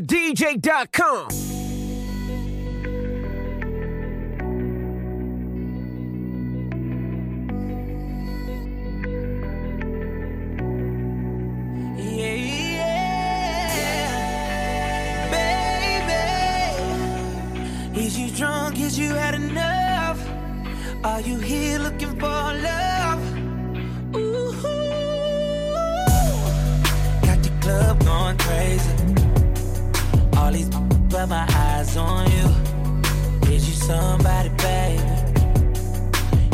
DJ.com. Yeah, yeah, baby. Is you drunk? Is you had enough? Are you here looking for love? Ooh, got the club going crazy. But my eyes on you. Is you somebody, baby?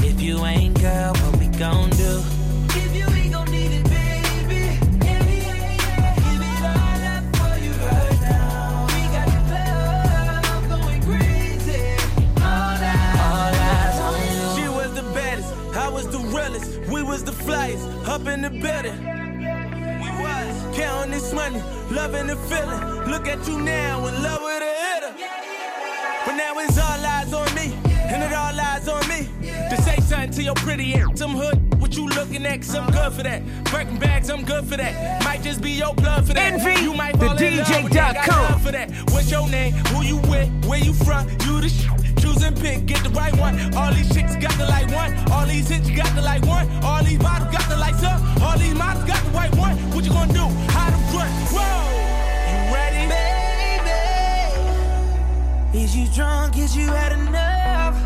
If you ain't, girl, what we gon' do? If you ain't gon' need it, baby. Yeah, yeah, yeah. Give it all up for you right now. We got going crazy. All eyes, on you. She was the baddest, I was the realest. We was the flyest, up in the building. We was counting this money, loving the feeling. Look at you now, in love. But now it's all eyes on me, and it all eyes on me. To say something to your pretty ass, some hood. What you looking at? Cause I'm good for that. Birkin bags, I'm good for that. Might just be your blood for that. Envy, you might the fall in love with that. Got love for that. What's your name? Who you with? Where you from? You the sh- Choose and pick, get the right one. All these chicks got the like one. All these hits got the like one. All these bottles got the like some. Is you drunk? Is you had enough?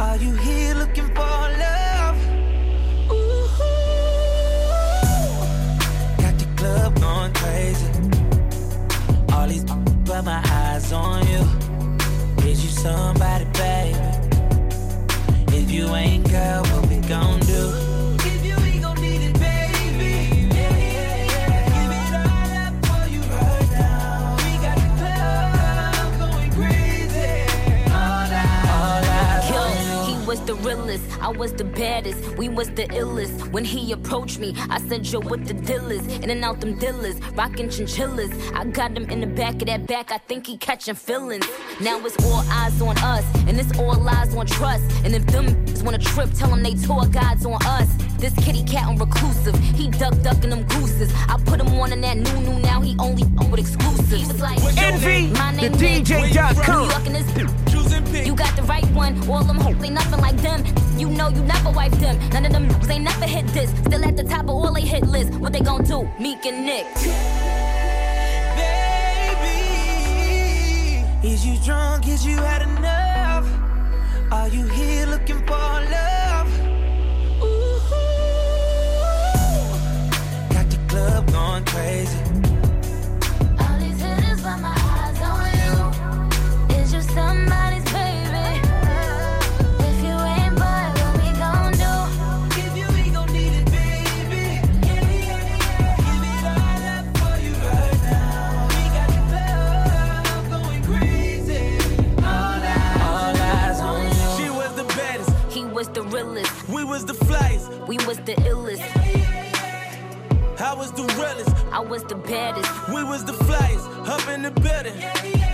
Are you here looking for love? Ooh, got the club going crazy. All these but my eyes on you. Is you somebody, baby? If you ain't, girl, what we gon' was realest, I was the baddest, we was the illest. When he approached me, I said, Yo, what the deal is? In and out them dealers, rockin' chinchillas. I got him in the back of that back, I think he catching feelings. Now it's all eyes on us, and it's all lies on trust. And if them is wanna trip, tell them they tour guides on us. This kitty cat on reclusive, he duck ducking them gooses. I put him on in that new new, now he only up with exclusives. He was like, What's Envy. My the name Nick. New DJ.com. York and this Choose and pick. you got the right one, all them hoes ain't nothing like them. You know you never wipe them. None of them ain't never hit this. Still at the top of all they hit list. What they gon' do? Meek and Nick. Baby, is you drunk? Is you had enough? Are you here looking for love? Ooh, got the club going crazy. We was the flyest. We was the illest. I was the realest, I was the baddest. we was the flyest. Up in the building.